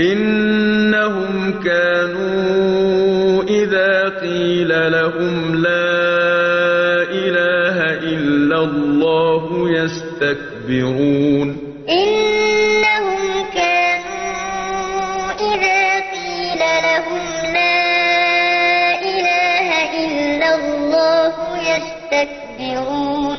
إنهم كانوا إذا قيل لهم لا إله إلا الله يستكبرون. إنهم كانوا إذا قيل لهم لا إله إلا الله يستكبرون.